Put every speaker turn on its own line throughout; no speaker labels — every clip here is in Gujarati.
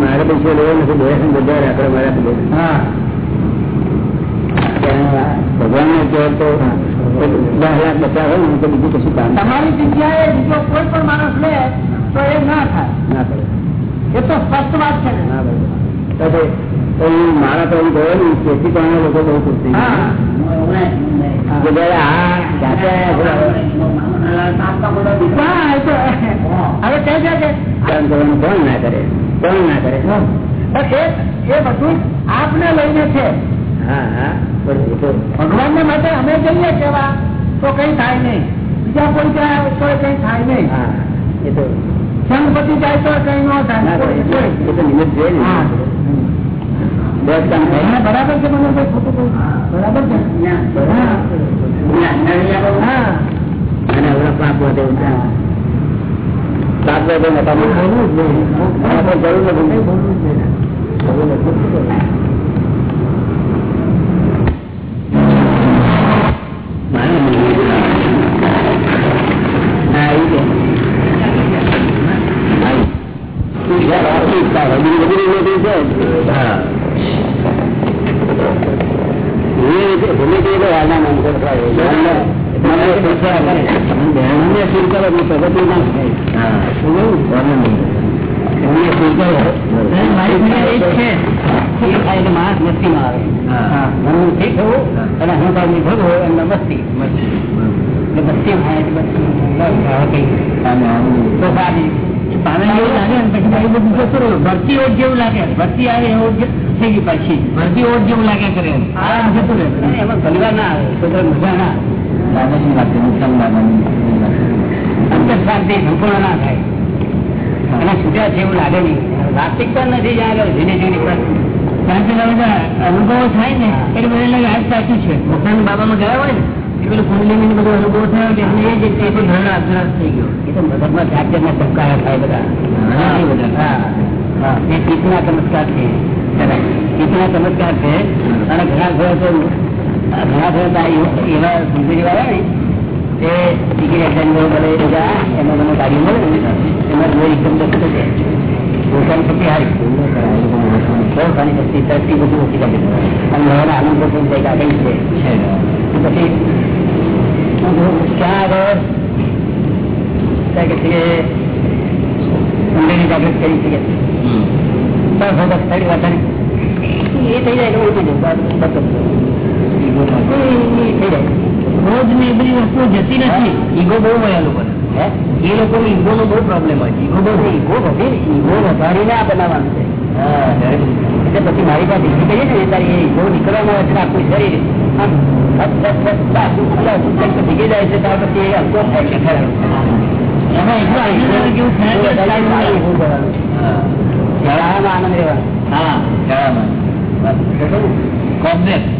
મારે પૈસા લેવો નથી બધા રાખડે મારા ભગવાન ને કહે તો દસ લાખ બચાવે ને તો બીજું કશું કામ
તમારી જગ્યાએ બીજો કોઈ પણ માણસ લે તો એ ના થાય.
ના કરે.
એ તો સ્પષ્ટ વાત છે ને.
ના તો મારા તો હું ગયો ને તેથી પણ લોકો બહુ ખુશ થઈ કોણ ના કરે? કોણ ના કરે?
એ એ બધું આપને લઈને છે.
હા હા. પણ એ તો
ભગવાન ને માટે અમે જઈએ કેવા તો કઈ થાય નહીં. બીજા કોઈ જાય તો કઈ થાય નહીં.
હા એ તો
સંગપતિ જાય તો કઈ ન થાય.
નિમિત્ત જોઈએ ને
છે બરાબર છે? બરાબર. છે.
મનને શીખવા કરે. મનને શીખવા એટલે પ્રગતિ ના થાય. મનને શીખવા
મારી પાસે એ જ છે.
એ થાય એટલે માણસ મસ્તીમાં આવે. ઠીક હોવું અને અહંકાર નિભર હોય એમને મસ્તી મસ્તી થાય એટલે પછી બસ હવે કઈ તો સારી
પામે એવું લાગે ને પછી ભાઈ બધું જતું રહ્યું. ભરતી ઓટ જેવું લાગે ભરતી આવે એવું થઈ ગઈ પાછી ભરતી ઓટ જેવું લાગે કરે
એમાં પરિવાર ના આવે તો મજા ના આવે. દાદાની વાત નુકસાન દાદાની અંતર શાંતિ સંપૂર્ણ ના થાય. અને છૂટ્યા છે એવું લાગે નહીં. વાસ્તવિકતા નથી જ્યાં આગળ ધીરે ધીરે
કે અનુભવો થાય ને એટલે મને લાગે આ સાચું છે. મોટા બાબામાં ગયા હોય ને એ પેલું કુંડલી ને બધો અનુભવ થયો એમને એ જ એ તો ધરણ અભ્યાસ થઈ ગયો.
એ તો મગજમાં જાતના ચમકારા થાય બધા.
હા, એ
ચિત્તના ચમત્કાર છે. ચિત્તના ચમત્કાર છે. અને ઘણા ઘર ઘણા ઘર એવા- એવા વાળા ને તે ટિકિટ એક્ઝામ ભલે બધા એમાં મને ગાડી મળે એમાં જોઈ એકદમ દસ્તો છે. પોતાની શક્તિ હારી બહુ શક્તિ તરતી બધું ઓછી લાગે અને ઘણા આનંદ પણ થઈ આગળ છે. પછી ક્યાં આગળ? કે છે ઊંડેની જાગૃત કરી શકે બસ હવે સ્થળ વધારે એ થઈ જાય એટલે બસ થઈ જાય.
રોજ ને બધી વસ્તુઓ જતી નથી. ઈગો બહુ હોય આ એ લોકોને ઈગો નો બહુ પ્રોબ્લેમ હોય ઈગો બહુ
ઈગો ઈગો વધારીને આ બનાવવાનું છે. એટલે પછી મારી પાસે ઈગો કહીએ ને તારી એ ઈગો નીકળવાનો હોય એટલે આખું શરીર. આમ આખું ખુલ્લા ભીગી જાય છે ત્યાર પછી એ અફસોસ થાય છે. ખરા
આનંદ
રહેવાનો.
હા કોમ્પ્લેક્સ.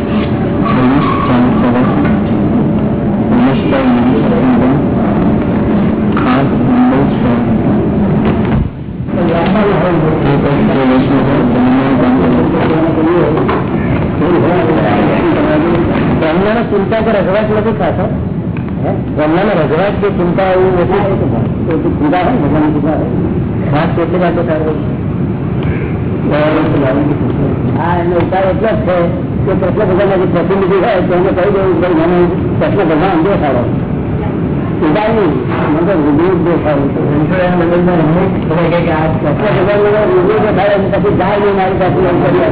ચિંતા કે રઘવાટ નથી ખાતો બ્રહ્માનો રઘવાટ કે ચિંતા એવું નથી ચિંતા હોય ભગવાનની ચિંતા હોય વાત કેટલી વાતો સારું હા એનો ઉપાય એટલો જ છે કે પ્રશ્ન ભગવાન પ્રતિનિધિ હોય તો એને કહી દેવું ભાઈ મને પ્રશ્ન ભગવાન અંગે સારો ઉપાય નહીં મને તો વિધિ જ દેખાડું પ્રશ્ન ભગવાન મને વિધિ દેખાડે પછી જાય નહીં મારી પાસે એમ કરી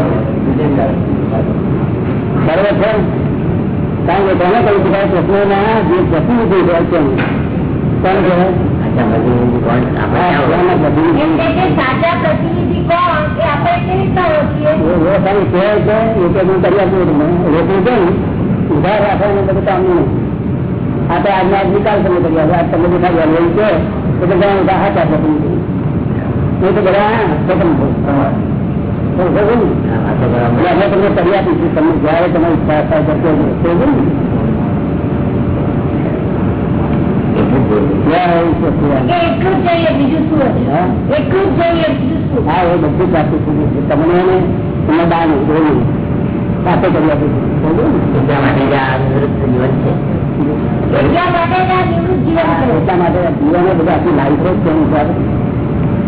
બરોબર છે કારણ કે તમે કહ્યું કે પ્રશ્નો ના જે પ્રતિનિધિ હોય? છે કોણ
કે સાચા પ્રતિનિધિ કોણ? એ આપણે કેવી રીતના ઓળખીએ?
ઉધાર રાખવાનું બધું કામ નહીં. આ તો આજના આજ નિકાલ તમે કરી આજ તમે બધા છે. એટલે બધા હાચા પ્રતિનિધિ. નહીં તો બધા સ્વતંત્ર અમે તમને કરી આપીશું તમે જયારે તમારી ઈચ્છા થાય કરતો ત્યાં એવું છે ત્યાં.
કે એટલું જ જોઈએ બીજું શું હતું
હા?
એટલું જ જોઈએ બીજું શું
હા એ બધું પ્રાપ્ત થઈ ગયું છે તમને એને તમને દાન જોયું સાથે કરી આપીશું સમજો ને?
એટલા માટે જ આ નિવૃત્ત જીવન છે
એટલા માટે જ આ નિવૃત્ત જીવન
હા,
છે
એટલા માટે આ જીવને બધા આખી લાઈફ જ છે એની સાથે.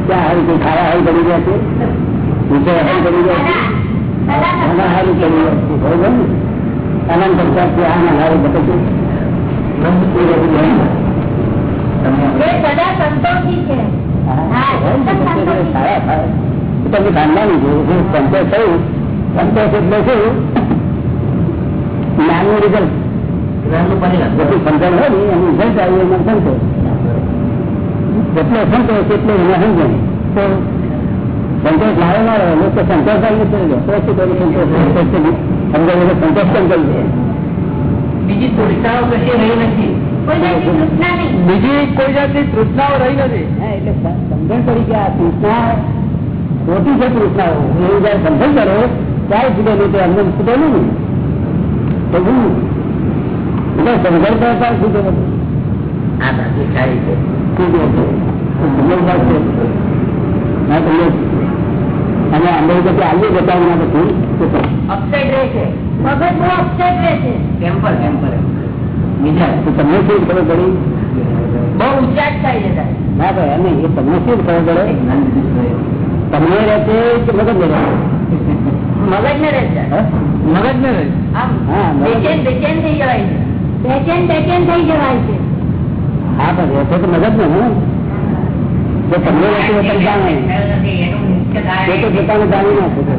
ક્યાં હારી કોઈ ખાવા હારી કરી રહ્યા છે નીચે હારી કરી હારી કરી બરોબર ને? અનંત પ્રકારથી આના હારી થાય તમે ખાનદાની સંતોષ થયું. સંતોષ એટલે શું? જ્ઞાનનું રિઝલ્ટ સમજણ હોય ને? એનું રિઝલ્ટ આવ્યું એમાં સંતોષ. જેટલો સંતોષ એટલો એને સમજણ તો સંતોષ લાવે ના રહે લોકો સંતોષ આવી નથી રહ્યો તો શું કરું સંતોષ સમજાય એટલે સંતોષ કેમ કરી દે
બીજી તૃષ્ણાઓ કશી રહી નથી.
કોઈ જાતની તૃષ્ણા નહીં.
બીજી કોઈ જાતની તૃષ્ણાઓ રહી નથી.
હા એટલે સમજણ પડી કે આ તૃષ્ણા ખોટી છે તૃષ્ણાઓ એવું જયારે સમજણ કરે ત્યારે છૂટેલું તે અમને છૂટેલું ને તો શું એટલે સમજણ કરે ત્યારે છૂટેલું
આ બાકી સારી છે.
છૂટે છે સમજણદાર છે. ના તમને અને અંદર પછી આવીએ બતાવવા પછી તો
અપસેટ રહે છે
મગજ બહુ અપસેટ રહે છે
ટેમ્પર ટેમ્પર બીજા
તો તમને શું ખબર પડી
બહુ ઉચાટ થાય છે
ના ભાઈ અને એ તમને શું ખબર પડે તમને રહે છે કે મગજ ને રહે
મગજ ને રહે છે
છે
મગજ ને રહે
આમ
હા.
બેચેન બેચેન થઈ જવાય છે
બેચેન બેચેન થઈ જવાય છે
હા પણ રહેશે તો મગજ ને ને તમને રહેશે તો એ તો પોતાને જાણી ના શકે.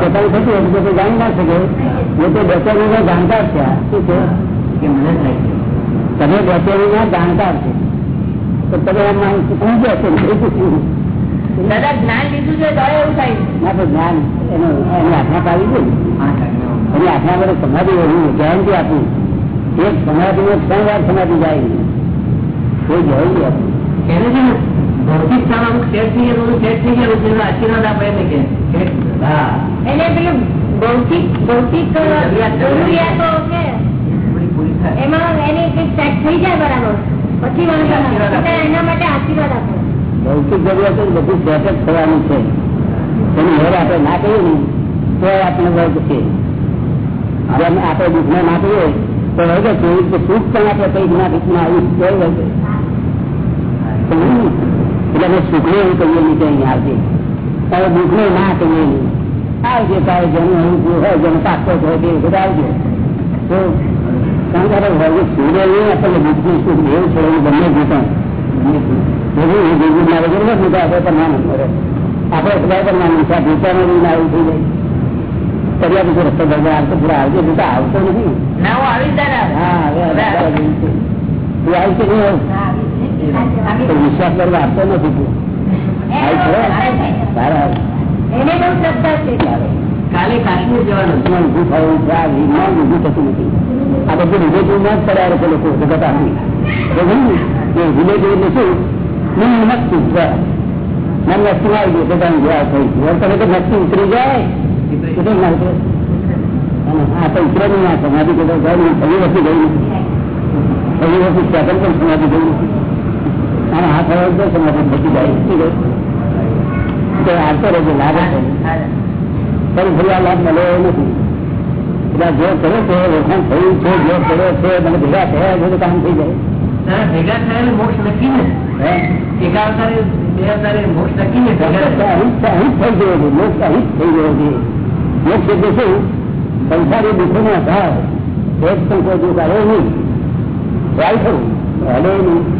પોતાની થતું હોય તો જાણી ના શકે. એ તો ના જાણકાર છે. શું છે? તમે બેચેની ના જાણકાર છે. તો તમે એમ નહીં શીખવું?
દાદા જ્ઞાન લીધું છે તો એવું થાય.
ના તો જ્ઞાન એનો એની આજ્ઞા પાડી દે એની આજ્ઞા મને સમાધિ હું ગેરંટી આપું. એક સમાધિ માં ત્રણ વાર સમાધિ જાય. કોઈ નહીં આપું.
એને છે ભૌતિક સ્થાન અમુક સેટ થઈ ગયા સેટ થઈ ગયા પછી આશીર્વાદ આપે એટલે કે
હા.
એને પેલું ભૌતિક ભૌતિક જરૂરિયાતો છે એમાં એની કંઈક સેટ થઈ જાય બરાબર. પછી એના માટે આશીર્વાદ આપો.
ભૌતિક જરૂરિયાતો બધું સેટ જ થવાનું છે. એની ઘર આપણે ના કહીએ ને તો આપણે વર્ગ છે હવે આપણે દુઃખમાં ના કહીએ તો વર્ગ છે સુખ પણ આપણે કંઈક ના દુઃખમાં આવ્યું તો વર્ગ એટલે અમે સુખને એવું કહીએ નહીં કે અહીંયા આવજે. હવે દુઃખને ના કહીએ નહીં. આવજે તારે જેનું અનુકૂળ હોય જેનો તાકાત હોય તે બધા આવજો. તો કારણ કે આપણે સૂર્ય નહીં આપણને દુઃખનું સુખ દેવું છે એવું બંને જીતા એવું એ જીવન ના વગર નથી તો આપણે આપણે ભૂતાનો ના થઈ જાય. કર્યા પછી રસ્તો ભરવા આવતો પૂરા આવજો તો આવતો નથી.
ના હું આવી જ દાદા
હા હવે આ રસ્તા જેવું છે. તું આવી નહીં? આવું? તો વિશ્વાસ કરવા આપતો નથી
કાલે કાશ્મીર જવાનું.
થયું છે આ વિજ્ઞાન થતું નથી. આ બધું રિલેટિવમાં જ પડ્યા છે લોકો જગત જોયું કે રિલેટિવ એટલે શું? મન નક્કી મન નક્કી આવી ગયું પોતાની જોવા થઈ. તમે તો નક્કી ઉતરી જાય. આ તો ઉતરે નહીં આ સમાધિ કદાચ ગયું નથી. ગયું નથી સમાધિ ગયું નથી. અને આ થયો તો સમાધિ થતી જાય તો આવતો રહેજો લાભ છે. ફરી આ લાભ મળ્યો નથી. એટલે જે કરે છે વખાણ થયું છે જે કરે છે મને ભેગા થયા છે કામ થઈ જાય.
ભેગા થયેલું મોક્ષ નક્કી ને? અવતારે બે અવતારે મોક્ષ નક્કી
થઈ ગયો છે મોક્ષ અહીં થઈ ગયો છે. મોક્ષ એટલે શું? સંસારી દુઃખો નો અભાવ એક સંકોચ કોઈ નહીં. ટ્રાય થયું. અડે નહીં.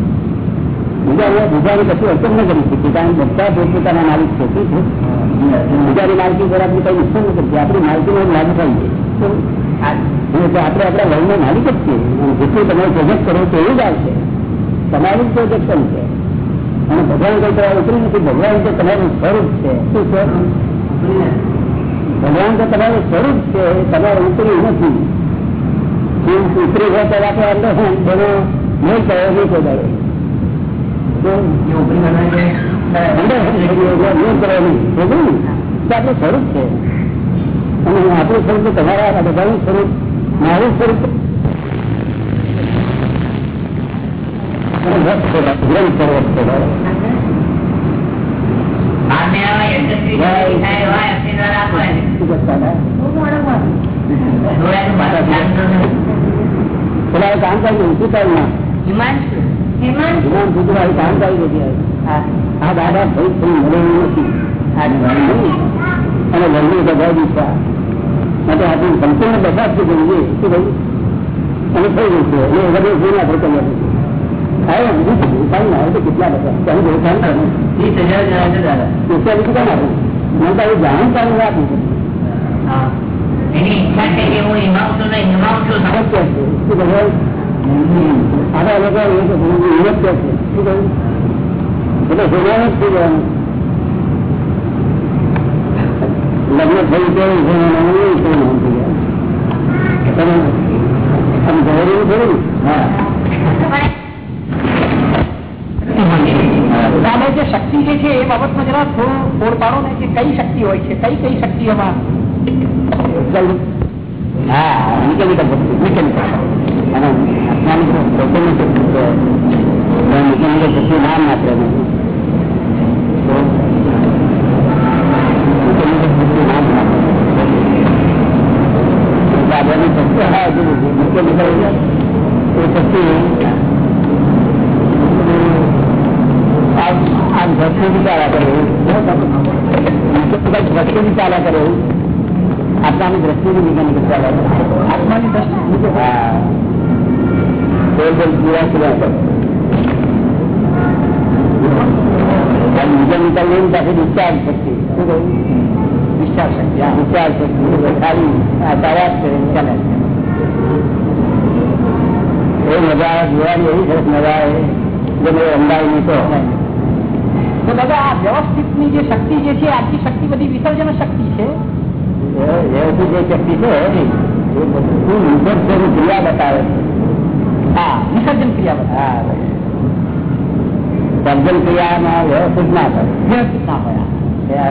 બીજા બીજાની કશું અસર ન કરી શકીએ, કારણ બધા પોતપોતાના માલિક છે, શું છે? બીજાની માલકી પર આપણે કઈ નુકસાન ન કરીએ આપણી માલકીનો લાભ થાય છે. એટલે આપણે આપણા વયનો માલિક જ છીએ. જેટલું તમે પ્રોજેક્ટ કરો તો એવું જ આવશે. તમારું પ્રોજેક્શન છે અને ભગવાન કઈ તમારે ઉતરી નથી. ભગવાન તો તમારું સ્વરૂપ છે. શું છે? ભગવાન તો તમારું સ્વરૂપ છે. તમારું ઉતર્યું નથી. ઉતરી હોય તો આપણે અંદર તેનો નહીં કહેવાય નહીં કોઈ આપણું સ્વરૂપ છે અને આપણું સ્વરૂપ તમારા બધાનું સ્વરૂપ મારું સ્વરૂપ ગ્રંથ છે, છે, કામ
હિમાંશુ
હેમાંશ
જીવન કામ કરી દીધી આ દાદા ભાઈ થઈ મળે નથી. અને લગ્ન બધા દીધા માટે આપણે સંપૂર્ણ બધા જ જોઈએ શું અને થઈ ગયું છે. એ જોઈને આપણે ના હોય તો કેટલા બધા. ચાલુ બહુ કામ
ત્રીસ હજાર જણા છે દાદા.
સોશિયાલિટી કોણ આપું મને તો જાણ ચાલુ આપું છું.
હા. એની ઈચ્છા છે કે હું ને
આવક છે. શું કહ્યું આપણા લોકો એ છે. શું કહ્યું? એટલે જોવાનું જ થઈ જવાનું લગ્ન થયું થઈ ગયા તમે જરૂરી થોડું હા.
દાદા જે શક્તિ જે છે એ બાબતમાં જરા થોડું ઓળ પાડો ને કે કઈ શક્તિ હોય છે કઈ કઈ શક્તિ એમાં?
હા. Mechanical mechanical. અને અજ્ઞાનિક લોકોની શક્તિ છે મિકેનિકલ શક્તિ નામ માત્ર નથી મિકેનિકલ શક્તિ નામ માત્ર એટલે આ બધી શક્તિ હા હજુ મિકેનિકલ એ શક્તિ આમ આમ ભક્તિ ચાલ્યા કરે મિકેનિકલ ભક્તિ ચાલ્યા કરે એવું આત્માની દ્રષ્ટિની મિકેનિકલ ચાલ્યા કરે
આત્માની દ્રષ્ટિ
હા બોલ બોલ પૂરા પૂરા કર મિકેનિકલ લઈને પાસે ડિસ્ચાર્જ શક્તિ શું કહ્યું?
વિચાર શક્તિ હા.
ડિસ્ચાર્જ શક્તિ ખાલી આ તારા જ ચાલે એ મજા આવે જોવાની એવી સરસ મજા આવે. જે અંદાજ નતો
તો દાદા આ વ્યવસ્થિતની જે શક્તિ જે છે આખી શક્તિ બધી વિસર્જન શક્તિ છે?
વ્યવસ્થિત જે શક્તિ છે એ બધું વિસર્જન ક્રિયા બતાવે છે?
વિસર્જન ક્રિયા
સર્જન ક્રિયામાં વ્યવસ્થિત ના કરે
વ્યવસ્થિત ના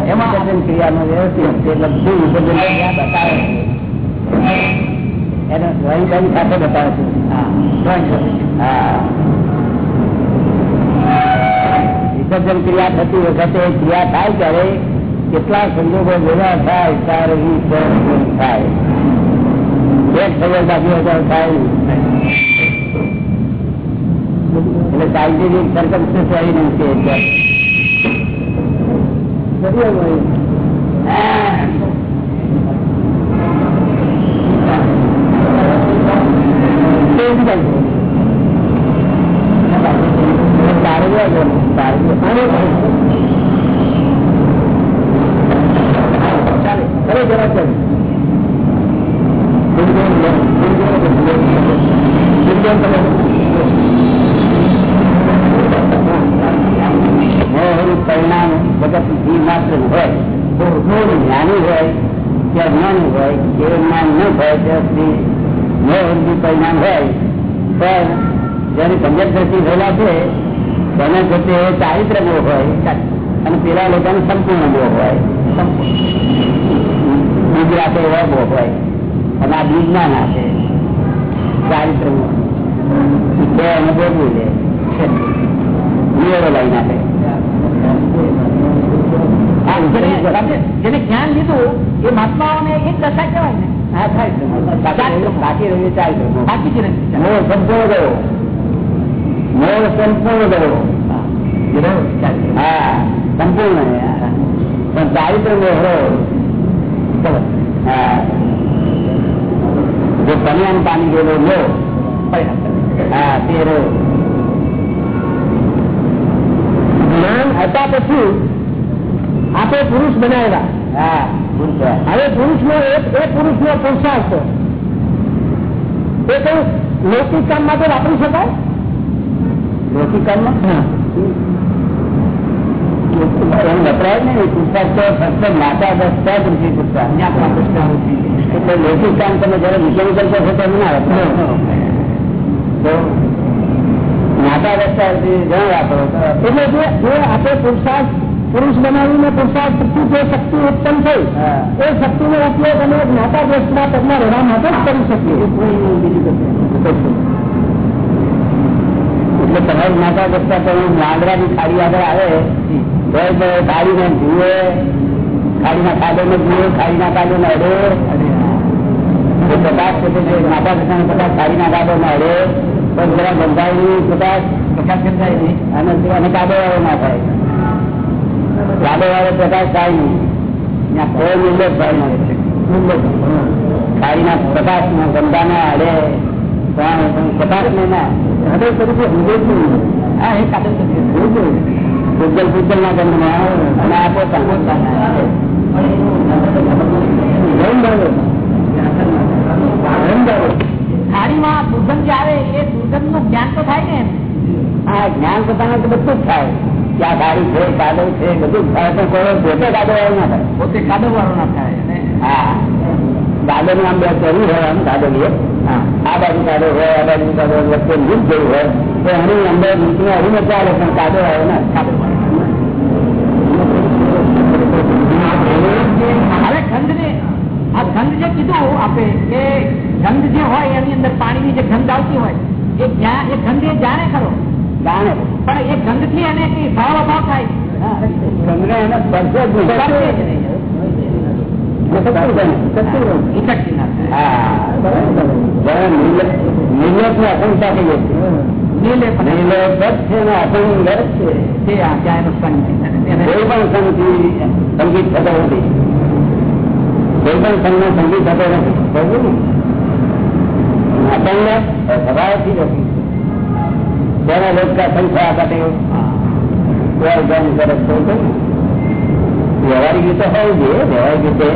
એમાં
એમાં-
વિસર્જન ક્રિયામાં વ્યવસ્થિત છે બધું વિસર્જન ક્રિયા બતાવે એને ડ્રોઈંગ ડ્રોઈંગ સાથે બતાવે છે.
હા ડ્રોઈંગ સાથે છે.
હા. વિસર્જન ક્રિયા થતી વખતે ક્રિયા થાય ત્યારે કેટલા સંજોગો ભેગા થાય ત્યારે થાય. એક સંયોગ બાકી હોય થાય. એટલે સાયન્ટિફિક સર્કમસ્ટન્સ આવી નહીં છે પંજર છે બને છે તે ચારિત્ર મોહ હોય અને પેલા લોકોને સંપૂર્ણ મોહ હોય રાખે એવા મોહ હોય અને આ બીજ ના ચારિત્ર મોહ બે અને ભોગવું છે. લઈ નાખે.
જેને- જ્ઞાન લીધું એ મહાત્માઓને એક દશા કહેવાય ને.
હા થાય. બાકી રહ્યું- રહ્યું
બાકી જ
સંપૂર્ણ ગયો. મોહ સંપૂર્ણ ગયો હા. સંપૂર્ણ પણ ચારિત્ર મોહરો. હા. જો કન્યાનું પાણી ગયેલો લો. હા તે
જ્ઞાન હતા પછી આપણે પુરુષ બનાવ્યા.
હા પુરુષ
હવે પુરુષ નો એક એ પુરુષ નો પુરુષાર્થ એ કઈ લૌકિક કામ માટે વાપરી શકાય?
નથી કર્મ? એમ વપરાય ને પુસ્તક તો ફક્ત માતા દસતા જ નથી પુસ્તક. એટલે લેખિત કામ તમે જયારે મિકેનિકલ કરશો તો ના તો માતા દસતા ઘણા વાપરો
એટલે જે જે આપણે પુરુષાર્થ પુરુષ બનાવીને પુરુષાર્થ પૂરતું જે શક્તિ ઉત્પન્ન થઈ. એ શક્તિનો ઉપયોગ અમે જ્ઞાતા દેશના પદમાં રહેવા માટે જ કરી શકીએ.
એટલે તમારી માતા દસતા તો લાંગડાની ખાડી આગળ આવે તો એ ખાડીને જુએ ખાડીના કાદોને જુએ ખાડીના કાદોને અડે. એ પ્રકાશ પોતે જે માતા દશાને પ્રકાશ ખાડીના કાદોને અડે. તો જરા બંધાયેલી પ્રકાશ પ્રકાશ બંધાય નહીં. અને અને કાદો વાળો ના થાય. કાદો વાળો પ્રકાશ થાય નહીં. ત્યાં કોઈ મૂલ્ય થાય નહીં ખાડીના પ્રકાશ ગંગાના અડે. પણ પ્રકાશ ને ના હૃદય તરીકે હૃદય હા એ કાદો તરીકે હૃદય. પૂજલ પૂજલ ના ગંધમાં અને આ પોતાના
થાળીમાં દુર્ગંધ જે આવે એ દુર્ગંધનું જ્ઞાન તો થાય ને
હા જ્ઞાન પોતાના તો બધું જ થાય ક્યાં ગાડી છે કાદવ છે બધું થાય પણ કોઈ પોતે કાદવ વાળું ના થાય
પોતે કાદવ વાળો ના થાય
હા કાદવ નામ આમ બે કરવું હોય આમ લે આ બાજુ કાઢો હોય આ બાજુ કાઢો હોય, વચ્ચે લીલ જેવું હોય તો એની અંદર નીચે હરીને ચાલે પણ કાઢો આવે ના
હવે ગંધ ને આ ગંધ જે કીધું આપે કે ગંધ જે હોય એની અંદર પાણીની જે ગંધ આવતી હોય એ જ્યાં એ ગંધ એ જાણે ખરો.
જાણે.
પણ એ ગંધથી એને કઈ ભાવ અભાવ થાય?
ચંદ્ર એને સ્પર્શ જ નહીં.
સ્પર્શે જ નહીં.
શક્તિ બને.
ઇફેક્ટ ના થાય
હા જ્યારે નિર્લેપ નિર્લેપની અસંખ્યા થઈ જશે
નિર્લેપ અને
નિર્લેપ જ છે ને અસંગ જ છે
તે આ ત્યાં એનો સંગ એને
કોઈ પણ સંગથી સંગીત થતો નથી કોઈ પણ સંઘનો સંગીત થતો નથી બરોબર ને? અસંગ સ્વભાવથી જ હતી તેના લોક કા સંખ્યા કટે કોઈ ગમ કરે તો કઈ વ્યવહારિક રીતે હોવું જોઈએ વ્યવહારિક રીતે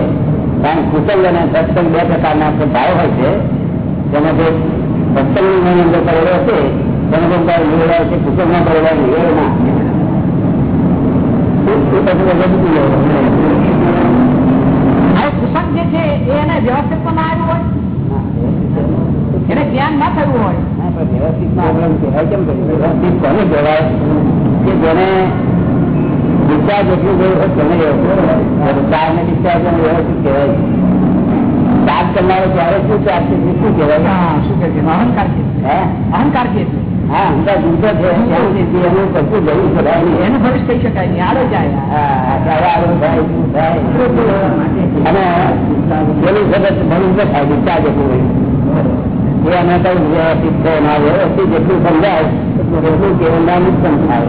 કારણ કુશલ અને સત્સંગ બે પ્રકારના ભાવ હોય છે તેમાં જે સત્સંગની અંદર કરેલો છે તેનો પણ ભાવ નિવેડાય છે કુશલમાં કરેલો ના
કુસંગ જે છે એને વ્યવસ્થિત પણ ના આવ્યું હોય? એને જ્ઞાન ના થયું હોય?
વ્યવસ્થિતમાં આપણે કહેવાય. કેમ કર્યું? વ્યવસ્થિત કોને કહેવાય? કે જેને ડિસ્ચાર્જ એટલું ગયું હોય તેને ચાર ને ડિસ્ચાર્જ વ્યવસ્થિત કહેવાય? ચાર્જ કરનારો ત્યારે શું ચાર્જ છે? શું કહેવાય?
શું અહંકાર
હે?
અહંકાર કે
હા અંદાજ ઊંચો છે. એનું કશું જવું શકાય નહીં.
એનું ભવિષ્ય કહી શકાય નહીં. આડો જાય.
હા, ત્યારે આવું થાય, શું થાય. અને પેલું જગત ભણું થાય ડિસ્ચાર્જ એટલું હોય. એ અમે કઈ વ્યવસ્થિત છે ના વ્યવસ્થિત જેટલું સમજાય એટલું કેવલના નુકસાન થાય.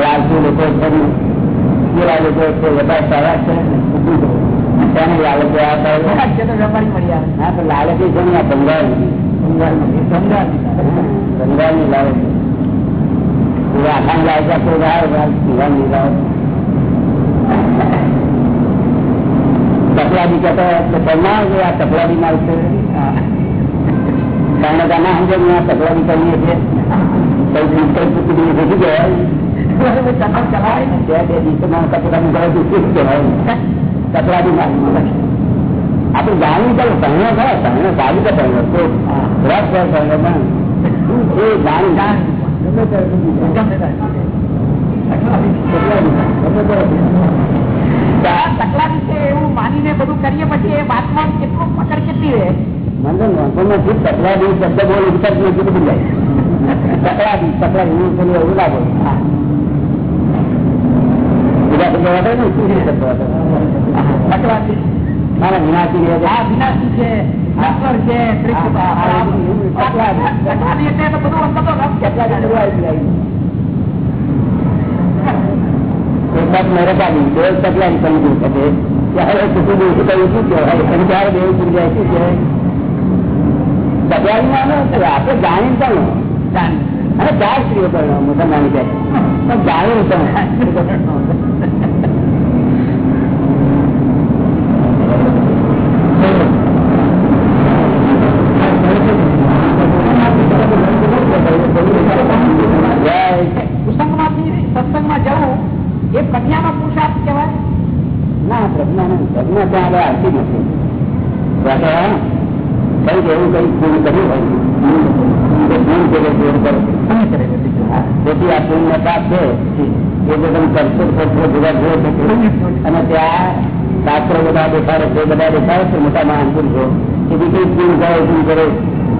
લાલચુ લોકો ને, લોકો છે બધા સારા છે તેને લાલચો
તો
લાલચી છે આ બંગાળ બંગાળની માલ છે. કારણ તમે સમજો આ તકલાદી કરીએ છીએ
ને
આપણે જાણવું ચાલો પહેણો થાય પહેણો સારી રીતે પહેણો તો રસ
તકલાદી છે એવું માનીને બધું કરીએ, પછી એ વાતમાં કેટલું પકડ કેટલી રહે?
મને નોંધોમાંથી તકલાદી બે તકલાની સમજી શકે. ત્યારે કુટુંબ કહ્યું શું કહેવાય? સંચાર દેવ જાય શું તકલારી માનો આપડે જાણીને પણ અને ચાર સ્ત્રીઓ મુસલમાની કે જાણ્યું તમે કરશો ભેગા જોયો અને ત્યાં શાસ્ત્રો બધા દેખાડે છે, બધા દેખાડે છે, મોટા મહાન પુરુષો. એ બી કઈ પૂરું કરે પૂરું કરે.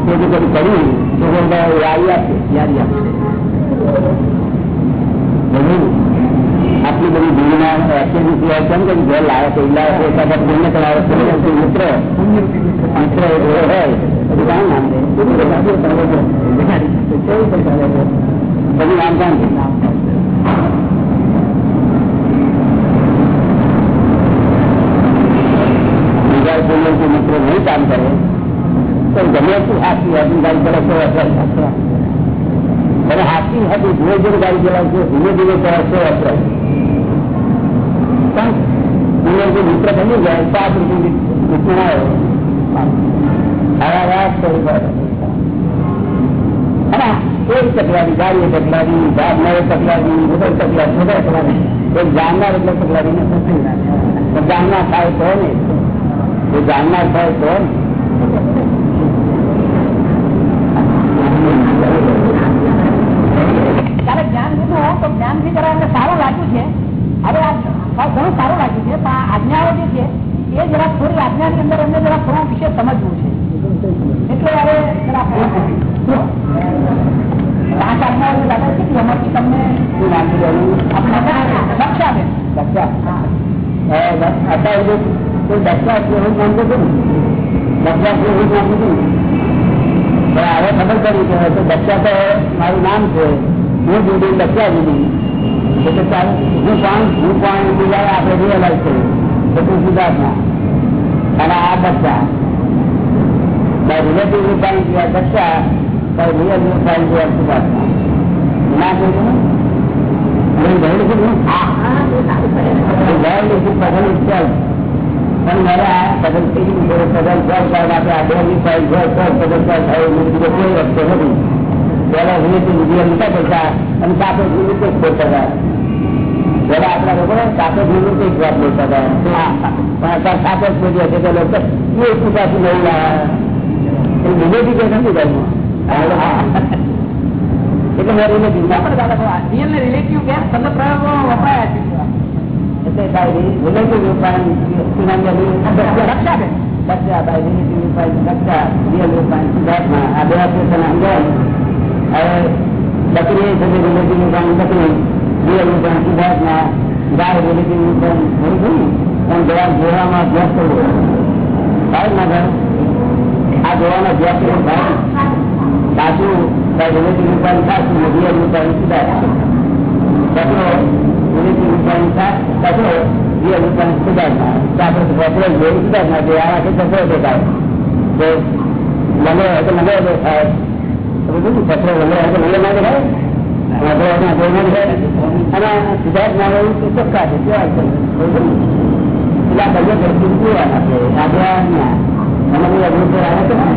તે જો કઈ કર્યું તો બધા યાદી આપશે યાદી આપશે આટલી બધી ભીડના એક્ટિવિટી સિવાય કેમ કે ઘર લાવે છે લાવે છે, એકાદ પુણ્ય કરાવે છે મિત્ર. મિત્ર હોય. પછી કામ નામ દે બધું બધું બધું નામ કામ છે બીજા કે મિત્ર નહીં કામ કરે? તો ગમે શું હાથી હતી ગાડી ચલાવશો અથવા અને હાથી હતી ધીરે ધીરે ગાડી ચલાવશો ધીમે ધીમે ચલાવશો અથવા પણ જે મિત્ર બની જાય સાત રૂપિયા મિત્ર આવ્યો આવા વાત કરી એક તકલાદી ગાડી તકલાદી બધા તકલાદી બધા તકલાદી એક જાણનાર એટલે ચકલાવી ને જાણનાર થાય તો ને એ જાણનાર થાય તો ને
ત્યારે જ્ઞાન લીધું તો જ્ઞાનથી જરા અમને સારું લાગ્યું છે હવે આ સાવ ઘણું સારું લાગ્યું છે પણ આ આજ્ઞાઓ જે છે એ જરા થોડી આજ્ઞાની અંદર અમને જરા થોડું વિશે સમજવું છે એટલે હવે જરા પાંચ આજ્ઞાઓ જે દાદા કેટલી એમાંથી તમને
શું નાખી દેવું
લક્ષાબેન
દક્ષા અત્યારે જો કોઈ દક્ષા એવું નામ તો ને દક્ષા એવું નામ તો પણ હવે ખબર પડી કે તો દક્ષા તો મારું નામ છે હું જુદી દક્ષા જુદી એટલે ચાલ હું પણ હું પણ બીજા આપણે રિયલાઇઝ કર્યું કે તું સુધાર્થના અને આ દક્ષા બાય રિલેટિવ રૂપાણી જેવા દક્ષા બાય રિયલ રૂપાણી જેવા સુધાર્થના ના જોયું ને ગયેલું છે ને હા ગયેલું છે પગલ itself. પણ બીજો નથી પહેલા રિલેટિવ વીડિયો નતા કરતા અને પણ અત્યારે સાથે જ એટલે મેં રિલેટિવ
પણ દાદા રિલેટિવ ગેસ પ્રયોગો વપરાયા છે.
એટલે ભાઈ રિલેટિવ રૂપાણી ભાઈ રિલેટિવ રૂપાણી દક્ષા રિયલ રૂપાણી સિદ્ધાર્થમાં આ બે ઓપરેશન અંજાય હવે બકરી છે રિલેટિવ રૂપાણી બકરી રિયલ રૂપાણી સિદ્ધાર્થમાં ગાય રિલેટિવ રૂપાણી ખરું છે પણ જવાબ જોવામાં અભ્યાસ કરવો સાહેબ ના આ જોવાનો અભ્યાસ કરવો સાચું ભાઈ રૂપાણી સાચું રિયલ રૂપાણી સિદ્ધાર્થ કચરો રિલેટિવ રૂપાણી કચરો આપણે બધું ના દેખાય છે કેવા? પેલા કયો વ્યક્તિ જોવાના છે આગળ મને કોઈ અગ્નિ ને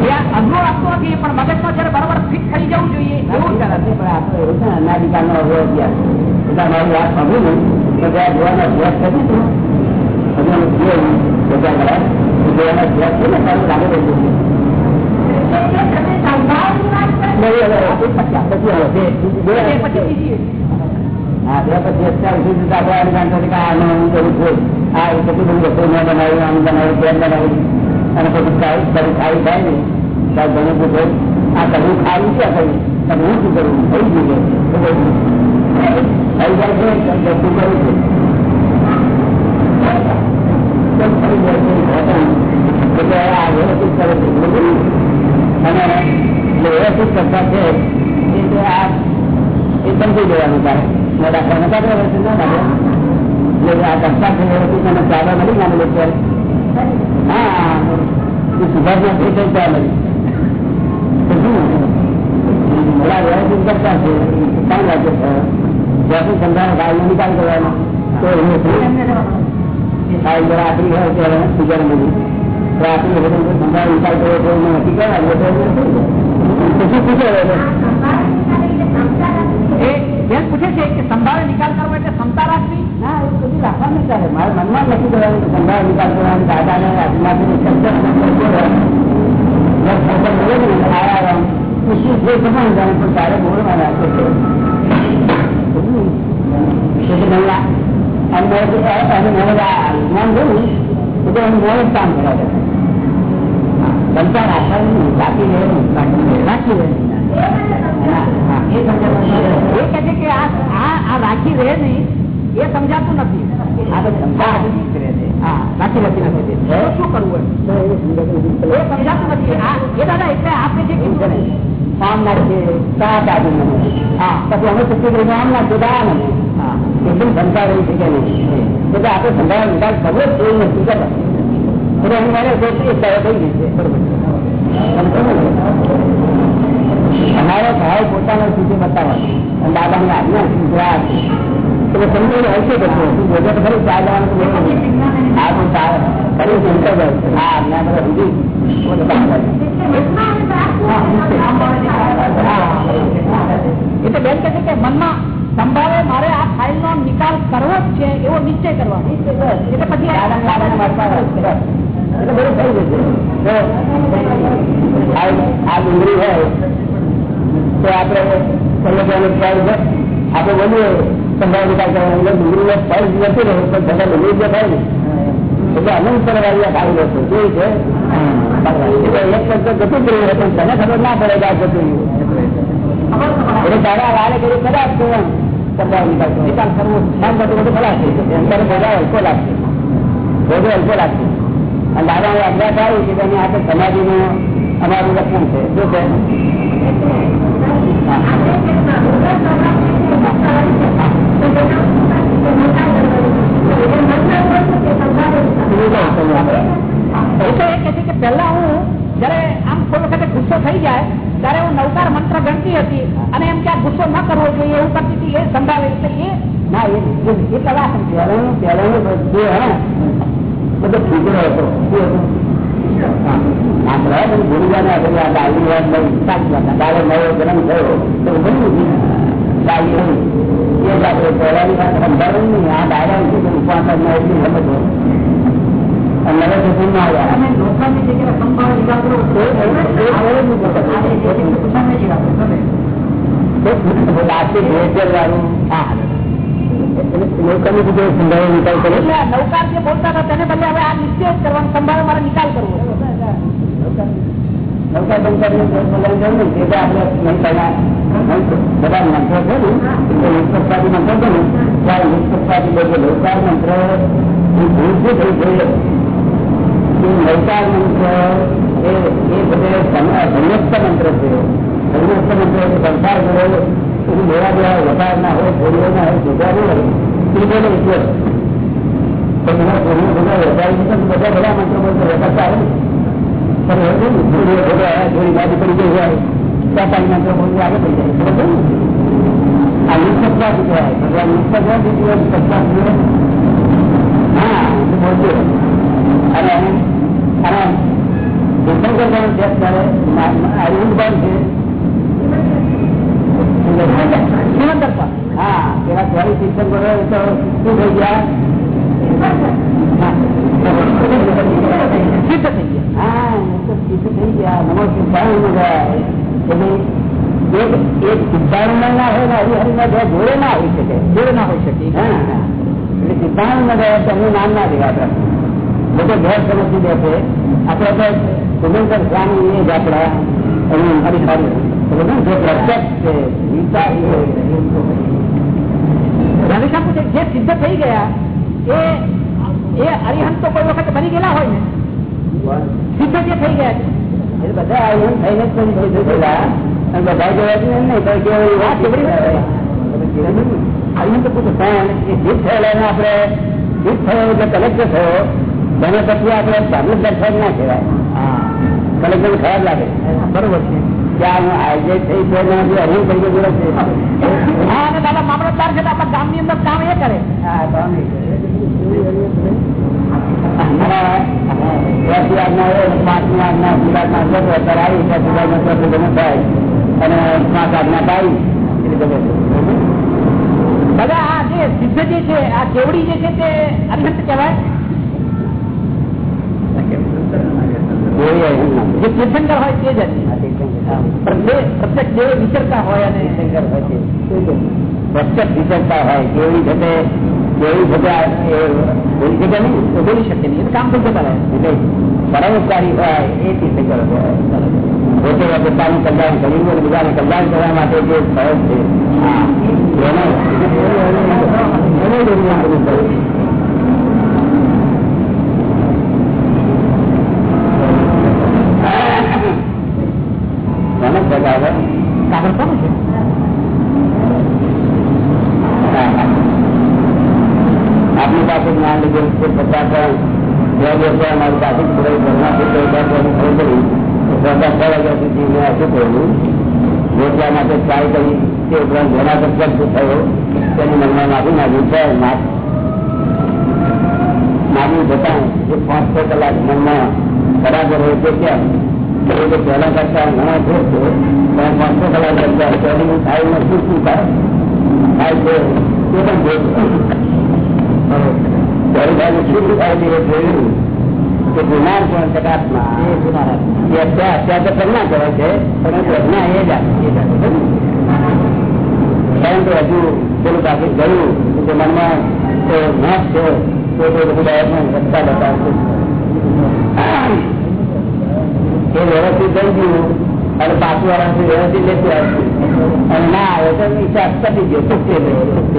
ત્યાં અઘરો આપતો નથી પણ મગજમાં જયારે બરોબર ફિટ થઈ જવું જોઈએ એવું
એવું ચાલે છે પણ આ તો એવું છે ને અનાદિકાળનો અવરોધ અભ્યાસ વાત સાંભળ્યું તો ત્યાં જોવાનો અભ્યાસ કરી હતું હજુ જોયું બધા ખરા જોવાનો અભ્યાસ છે ને તારું લાગે રહ્યું છે. બધું અને પછી ખાઈ થાય ને ઘણું બધું આ કરવું ખાવું છે કઈ તમે હું શું કરું થઈ ગયું થઈ જાય છે? શું કરું છું. વ્યવસ્થિત? અને તારે. મેં દાખલા નતા વ્યવસ્થિત ના દાખલા આ કરતા છે, વ્યવસ્થિત મને ચાલવા મળી ના મળી ત્યારે હા તો શું? બધા વ્યવસ્થિત કરતા છે કામ લાગે છે જ્યાંથી સંભાળ ગાયનો નિકાલ કરવાનો તો એમને સાહેબ જરા આપણી હોય ત્યારે સુધાર મળી તો આપણી વખતે સંભાળ નિકાલ કર્યો તો એમને નક્કી કરવાનો તો એમને શું પછી પૂછે હવે
એ બેન પૂછે છે કે સંભાળે નિકાલ કરવો એટલે ક્ષમતા રાખવી
ના એ બધું રાખવાનું ચાલે મારા મનમાં નથી કરવાનું કે સંભાળ નિકાલ કરવાનું દાદાને આદિવાસી શબ્દ આયા ખુશી જે સમાન જાણે પણ તારે બોલવા રાખે છે જ્ઞાન જોયું તો એનું મોડે જ કામ કરાવે ક્ષમતા રાખવાની રાખી લે રાખી લે હા એ સમજાવવાનું
એ કહે છે કે આ આ- આ રાખી રહે નહીં એ સમજાતું નથી
આ તો ક્ષમતા રાખી કરે છે
હા રાખી નથી નથી તો શું કરવું એમ? એ સમજાતું નથી આ એ દાદા એટલે આપે જે કીધું ને
આમ નાખીએ સાત આપી હા. પછી અમે શક્તિ કરીને આમ નાખીએ તો આ એકદમ શંકા રહી શકે નહીં. એટલે આપણે સંભાળ નિકાલ કરવો જ જોઈએ નથી. કરતા એટલે એની મારે એ તરત થઈ ગઈ છે? તમારો ભાવ પોતાનો સ્થિતિ બતાવવાનો દાદાની આજ્ઞા ગુજરા એટલે તમને હશે કે તું તો ખરી ચાર જવાનું હા પણ ચાર ખરી ચિંતા જ હા આજ્ઞા બધા સુધી
એટલે બેન કહે છે કે મનમાં સંભાવે મારે આ ફાઇલ નો નિકાલ કરવો જ છે એવો નિશ્ચય કરવા એટલે પછી.
એટલે બધું થઈ જશે આ- ડુંગળી હોય તો આપણે ફળ છે. આપણે બોલીએ. સંભાળ પણ બધા ડુંગળી બધું બધું ખલાસ થઈ જશે કે તેની આપણે સમાધિનું અમારું લક્ષણ છે શું છે
એટલે પહેલા હું જયારે આમ કોઈ વખતે ગુસ્સો થઈ જાય, ત્યારે હું નવકાર મંત્ર ગણતી હતી અને એમ કે ગુસ્સો ન કરવો જોઈએ, એવું કરતી હતી, એ સંભાવે એટલે એ
ના, એ એ- એ પહેલાનું પહેલાનું બધું હે બધો ફીગડો હતો શું હતું? હા. આપણે બધું ભૂલી ગયા ને આપણે આ ડાલી વાત વાત. દાડે તો બન્યું જ. ડાલી નહીં એ જ આપણે પહેલાની વાત સમજાવું નહીં આ દાડા વિશે તો ઉપવાસ જ ના એટલી સમજો અને નવે સુધી ના આવ્યા
તમે લોકોની જગ્યાએ સંભાળ નિકાલ કરો
એ એ- એ એ જ નથી. લાસ્ટ ભેજલ વાળું હા લોકોની જગ્યાએ સંભાળો નિકાલ કરે
એટલે નવકાર જે બોલતા હતા, તેને બદલે હવે આ નિશ્ચય જ કરવાનો, સંભાળ મારે નિકાલ કરવો
નવકાર બંધ તે તો આપણે નહીં પહેલા બધા મંત્રો છે ને નિષ્પક્ષપાતી એ ભૂલ છે બધે એટલે વધારી બધા બધા મંત્રો બોલતો આવે થોડી બાજુ પડી ગઈ હોય હા છે. હા પેલા ત્યારે એ તો શું થઈ ગયા?
સિદ્ધ થઈ ગયા
હા એ તો સિદ્ધ થઈ ગયા નમો સિદ્ધાર્થ ગયા એટલે એક એક સિદ્ધાર્થ ના હોય ને હરિહરિના બે જોડે ના હોઈ શકે
જોડે ના હોઈ શકે
હા એટલે સિદ્ધાંત ન ગયા તો એમનું નામ ના દેવા આપણે લોકો ઘર સમજી દે છે આપણે તો સુગંધર સ્વામી એ જ આપણા એનું હરિહરિ જે પ્રત્યક્ષ છે ગીતા એ
રાધેશ્યામ પૂછે જે સિદ્ધ થઈ ગયા એ અરિહંત તો કોઈ વખત બની ગયેલા હોય ને? સિદ્ધ જે થઈ ગયા છે.
બધા થઈને જ અને છે નહીં તો કેવું વાત કેવડી અહીંયા પૂછું પણ એ જીત થયેલા એને આપણે જીત થયો એટલે કલેક્ટર થયો. તેને પછી આપણે મામલતદાર સાહેબ ના કહેવાય. કલેક્ટર ખરાબ લાગે. બરોબર છે.
મામલતદાર ગામની અંદર કામ એ કરે. જે જે કેવડી જે છે તે અરિહંત કહેવાય. જે તીર્થંકર હોય તે જ હતી.
આ તીર્થંકર. હા.
પ્રત્યેક પ્રત્યેક દેવ વિચરતા હોય અને.
પ્રત્યક્ષ વિચરતા હોય કેવી જતે બોલી શકે નહીં
તો બોલી શકે નહીં કામ પણ જતા રહે
પરોપકારી હોય એ તીર્થંકર હોય પોતે પોતાનું કલ્યાણ કર્યું અને બીજાને કલ્યાણ કરવા માટે જે સહજ છે એને એને દુનિયા બધું કર્યું. કોને બતાવે?
કાગળ કોનું છે
હા, હા. આપની પાસે જ્ઞાન લીધું છતાં પણ બે દિવસે અમારી પાસે તો તે હોય તે તો પહેલા કરતા ઘણા છે પણ પાંચસો કલાક કરતા થાય છે તે પણ જોયું એ જોયું. કે એ અત્યારે તો પ્રજ્ઞા છે પણ પ્રજ્ઞા એ જ. પરંતુ હજુ પેલું બાકી ગયું કે મનમાં નાશ છે તો તે બધું ડાયરેક્ટ રસ્તા બતાવશે. એ વ્યવસ્થિત થઈ ગયું. અને પાછું વાળાથી વ્યવસ્થિત લેતું આવ્યું અને ના આવે તો હિસાબ કરી ગયો ચૂકતે ગયો ચૂકતે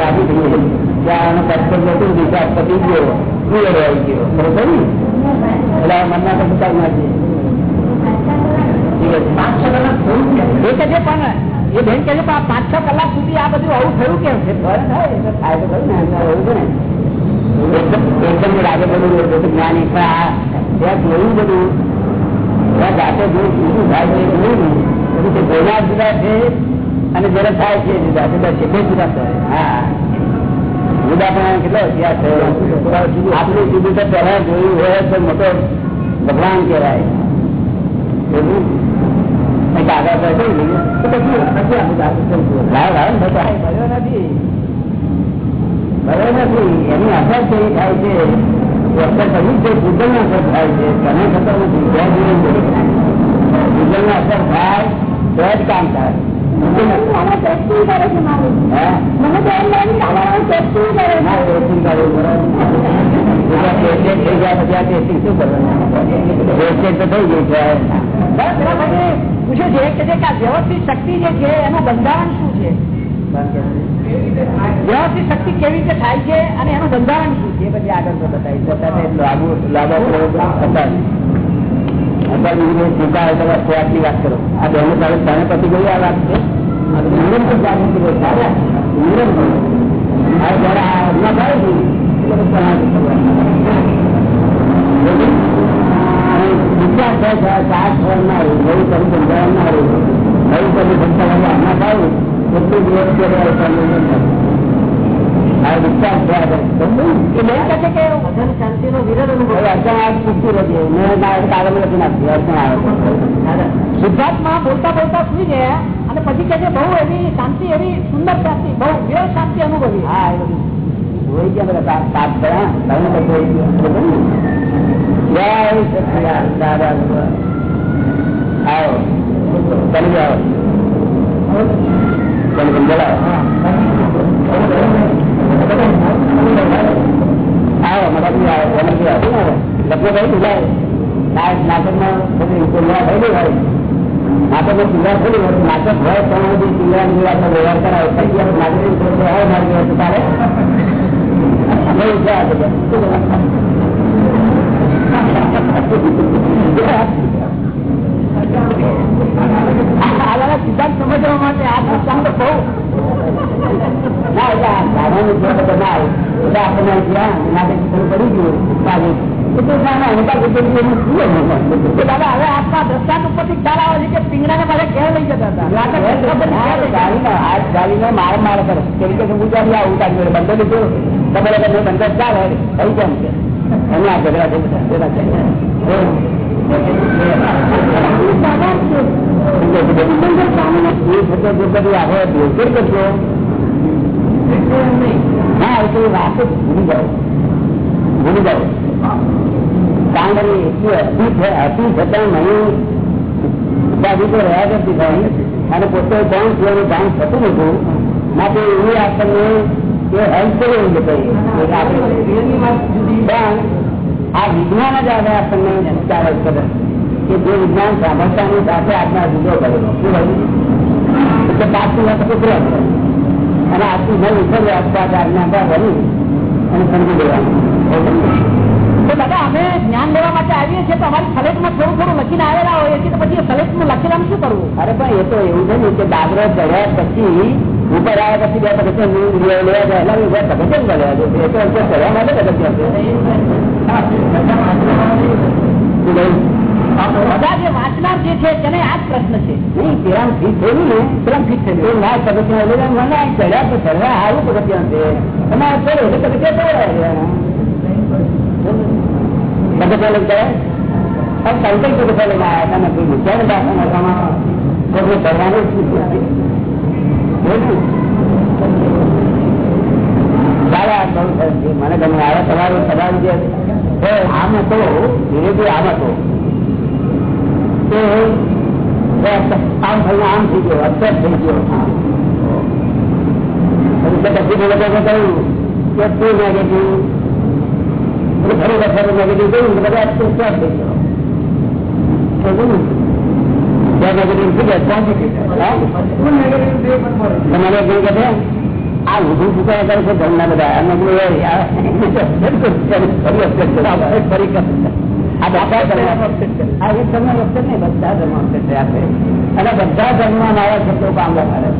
રાજી થઈએ ત્યાં આનો નતું હિસાબ પતી ગયો કુળે આવી ગયો? બરોબર? એટલે મનમાં તો છે
પાંચ છ કલાક થયું. કેમ? એ કે છે પણ એ બેન કે પાંચ છ કલાક સુધી આ બધું આવું થયું કેમ છે?
થાય થાય એકદમ થાય બધું જુદા છે અને થાય છે, જુદા જુદા છે હા. જુદા પણ કેટલો અભ્યાસ થયો જુદું તો પહેલા જોયું હોય તો મોટો ભગવાન કહેવાય. એની અસર થાય છે. અસર કરવી છે ભૂગલની અસર થાય છે. તમે થતો નથી બે દિવસ ભૂગલની અસર થાય તો જ કામ
ટેસ્ટિંગ
થઈ ગયું છે.
બસ પેલા ભાઈ પૂછે છે કે જે વ્યવસ્થિત શક્તિ જે છે, એનું બંધારણ શું છે? વ્યવસ્થિત શક્તિ કેવી રીતે થાય છે અને એનું બંધારણ શું છે?
પછી આગળ તો બતાવી લાગુ વાત કરો. આ બેનો તારે તને પતી ગઈ આ વાત છે. થાય છે ચાર છે ના
બોલતા બોલતા સુઈ ગયા અને પછી કે બહુ એવી શાંતિ એવી સુંદર શાંતિ બહુ વ્યવ શાંતિ અનુભવી
હા, એ બધું. જોઈ ગયા બધા સાત- સાત જય માં દાદા. આવો. ચાલી જાઓ. ચાલો આવો મતલબ આવો ભાઈ તું નાટકમાં નાટક હોય તો બધી ની વ્યવહાર કરાવે. થઈ ગયા નાટકની હોય મારી તારે
આના સિદ્ધાંત સમજવા માટે આ દ્રષ્ટાંત બહુ.
ના એટલે સાધારણ બધા આવે એટલે આપણને જ્યાં માટે થોડું પડી ગયું કાલે એટલે ના અનુભવ કરી એનું શું
દાદા હવે આપના દ્રષ્ટાંત ઉપરથી ખ્યાલ આવે છે કે પિંગળાને પાછા ઘેર લઈ જતા હતા.
ગાડીનો માર માર કરે. કેમ કે ગુજરાતી આ ઉતારી બંધ લીધું. તમારે તમે બંધ ચાલે થઈ કેમ છે એને આ ઝઘડા થઈ બધા હા એ તો વાત જ ભૂલી જાઓ ભૂલી જાઓ કારણ કે એટલી હતી હતી છતાં નહીં ઉપાધિ તો રહ્યા કરતી ભાઈ અને પોતે કોણ છે એનું કામ થતું નતું માટે એ આપણને એ હેલ્પ કરે એવું કહીએ આ વિજ્ઞાન જ આવે આપણને ચાલે કરે કે જે વિજ્ઞાન સાંભળતાની સાથે આજના જુદો કરેલો શું ભાઈ એટલે પાછું વાત કુતરા અને આટલું ન વિસર્ય આપવા આજ્ઞા ભરી અને સમજી લેવાનું.
તો દાદા અમે જ્ઞાન લેવા માટે આવીએ છીએ તો અમારી ફલેટમાં થોડું થોડું લખીને આવેલા હોય છે તો પછી ફલેટમાં લખેલાનું શું કરવું?
અરે પણ એ તો એવું છે ને કે દાદરો ચડ્યા પછી ઉપર આવ્યા પછી બે પગથિયા લેવા જાય એના બે પગથિયા લેવા જાય એ તો અંદર ચડ્યા માટે પગથિયા છે
બધા જે વાંચનાર જે છે તેને આ જ પ્રશ્ન છે
નહીં પેલા ફીટ થયેલું ને પેલા ફીટ થયેલું ના પગથિયા લેવા મને આ ચડ્યા તો ચડવા સારું પગથિયા છે અને આ ચડે એટલે પગથિયા ચડ્યા પગથિયા લઈ જાય પણ સાયકલ પગથિયા લઈને આવ્યા હતા ને કોઈ મૂક્યા ને દાખલ નખામાં કોઈ ચડવાનું જ મને ગમે આવે તમારું તમારું જે આમ હતો ધીરે ધીરે આમ હતો આમ થઈ ગયો અક્ષર થઈ ગયો. પછી લોકો કહ્યું કે તું નેગેટિવ ઘણી વખત નેગેટિવ કહ્યું બધા થઈ ગયો નેગેટિવ થઈ ગયા પોઝિટિવ આ ઊંધું ચૂકવા કરે છે ઘરના બધા અને બધા ધર્મ આ એક ધર્મ વખતે નહીં બધા ધર્મ વખતે આપે અને બધા ધર્મ મારા શબ્દો કામ કરે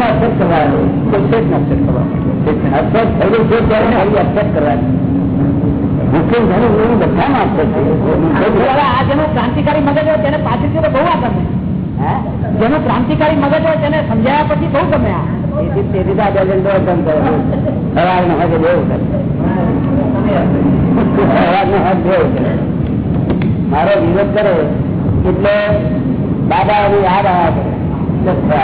અક્ષર કરવાનો અક્ષર નો અક્ષર થયેલું છે? ત્યારે અક્ષર કરવાનું મુસ્લિમ ધર્મ એવું બધામાં અક્ષર
આ જેનું ક્રાંતિકારી મગજ હોય તેને પાછળથી તો બહુ આ ગમે જેનું ક્રાંતિકારી મગજ હોય તેને સમજાયા પછી બહુ ગમે આ.
મારો વિરોધ કરે એટલે દાદા એની યાદ આવ્યા કરે.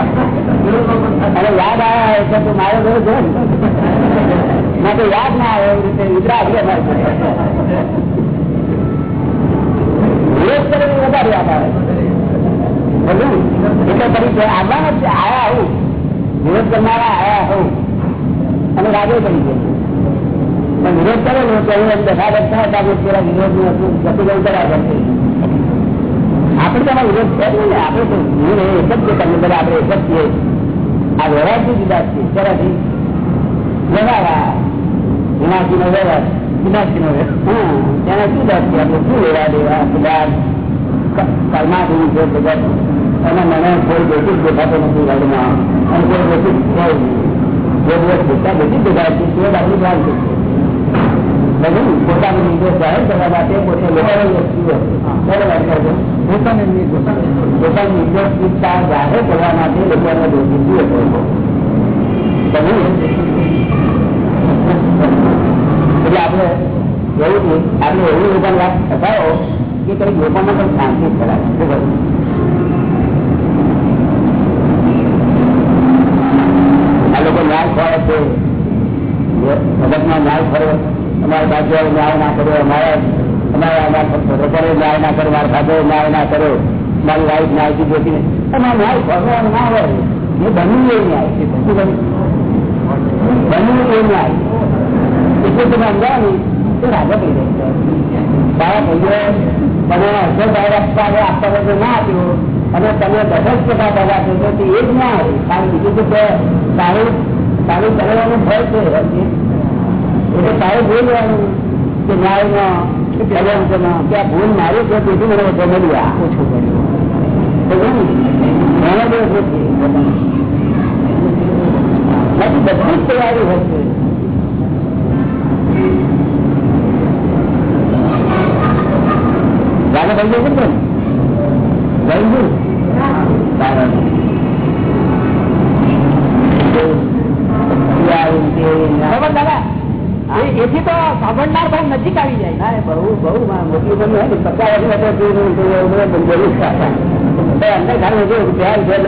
અને યાદ આવ્યા એટલે તું મારો વિરોધ હોય ના તો યાદ ના આવે એવી રીતે વિતરા વિરોધ કરે એ વધારે યાદ આવે બધું એટલે પછી આવવાનો જ આયા આવું વિરોધ કરનારા આયા હોઉં અને રાગે પડી ગયો પણ વિરોધ કરેલો તો હું બધા બેઠા હતા કે પેલા વિરોધનું હતું ગતિ ગયું કર્યા કરશે આપણે તેમાં વિરોધ છે ને આપણે તો હું એ એક જ છે તમને બધા આપણે એક જ છીએ આ વ્યવહારથી જુદા છીએ તેનાથી વ્યવહાર વિનાશી નો વ્યવહાર વિનાશી નો હા તેના જુદા છીએ આપણે શું લેવા દેવા બધા કર્માધીન છે બધા અને મને કોઈ બેઠી દેખાતો નથી વર્લ્ડમાં અને કોઈ બેઠી જે દિવસ ભૂખા બેઠી દેખાય છે તે આપણી વાત છે બધું પોતાની નીચે જાહેર કરવા માટે પોતે લોકોની વસ્તુઓ પોતાની પોતાની નિર્દોષતા જાહેર કરવા માટે લોકોને દોષી બધું એટલે આપણે એવું આપણે એવું લોકોને વાત થતાઓ કે કઈ લોકોને પણ શાંતિ કરાય. શું લોકો ન્યાય ખોરે છે. જગતમાં ન્યાય ખરો અમારા બાજુ ન્યાય ના કર્યો અમારા અમારા લોકોને ન્યાય ના કર્યો મારા સાથે ન્યાય ના કર્યો મારી વાઈફ ન્યાયથી જોતી તમારે ન્યાય ખોરવાનો ના હોય. એ બન્યું એ ન્યાય. બન્યું એ ન્યાય. તમે સમજાવો તો રાજા આપ્યો અને તમે દસ ટકા દાદા છો તો એ જ ના હોય કારણ બીજું તો સારું સારું કરવાનું ભય છે એટલે તારે બોલવાનું કે ન્યાયમાં કે કે આ ભૂલ મારી છે તેથી મને ઓછો મળ્યા
ઓછું પડ્યું?
ઘણો છે બાકી બધી જ તૈયારી હોય છે રાજા ભાઈ જવું ને જવું સારા
બરાબર દાદા એ- એથી તો સાંભળનાર બહુ નજીક આવી જાય
ના, એ બહુ બહુ મોટી બની હોય ને પચાસ વર્ષ માટે તો એવું તો એવું બધું જરૂર છે. તો અંદર ખાલી હજુ પ્રેમ છે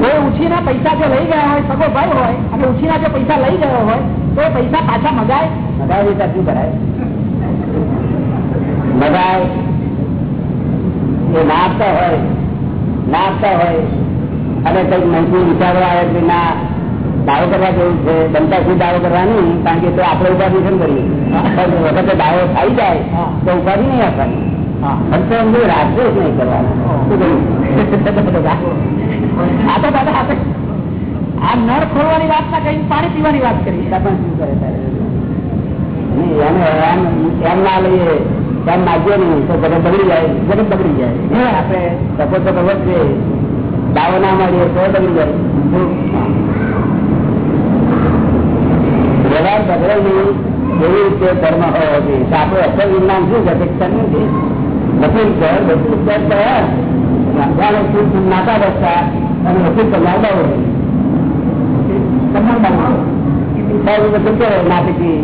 કોઈ ઉછીના પૈસા જો લઈ ગયા હોય સગો ભાઈ હોય અને ઉછીના જો પૈસા લઈ ગયો હોય તો એ પૈસા પાછા મગાય?
મગાવી રીતે શું કરાય? મગાય એ ના આપતા હોય ના આપતા હોય અને કંઈક મનસૂર વિચારવા આવે કે ના દાવો કરવા જેવું છે બનતા શું દાવો કરવાની? કારણ કે તો આપણે ઉપાધિ કરીએ? પણ વખતે દાવો થઈ જાય તો ઉપાધિ નહીં આપવાની. બગડી જાય બગડી જાય. આપણે દાવો ના મળીએ તો બગડી જાય. વ્યવહાર બગડે નહીં, એવી રીતે ધર્મ હોવો જોઈએ. આપણે અસલ વિજ્ઞાન શું છે? શિક્ષણ નથી. વકીલ છે વકીલ તૈયાર જાણે નાતા બસતા અને વકીલ કલ્યાણ દાવો કલ્યાણ દાવો કરે નાટકી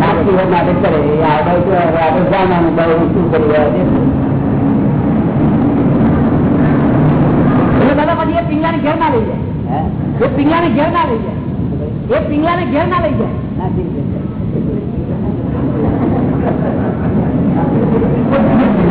નાટકી હોય નાટક કરે. એ આગળ તો જાણવાનું બહુ શું કરી રહ્યા
પિંગલાની ઘેર ના લઈ જાય? એ પિંગલાની ઘેર ના લઈ જાય. એ પિંગલાને ઘેર ના લઈ જાય.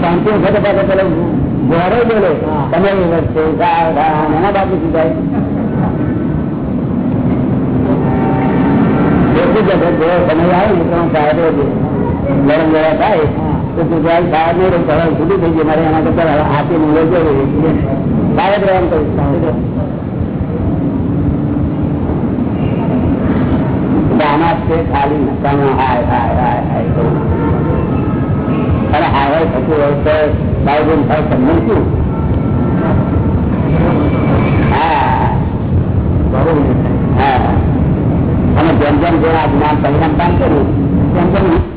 શાંતિ વખતે પાછો પેલો ગોળો બોલે તમે એના બાજુ જાય સમય આવે ને તો સાહેબ ગરમ ગળા થાય તો ગુજરાત સાહેબ નહીં સવાલ છૂટી થઈ ગઈ મારે એના કરતા હાથી મૂળો જો સાહેબ આના છે ખાલી નકામો હાય હાય હાય હાય અને આગળ થતું હોય તો બાય બાયબલ થાય સમજણ શું? હા. અને જેમ જેમ જેમ આ જ્ઞાન પરિણામ પામ કર્યું, તેમ તેમ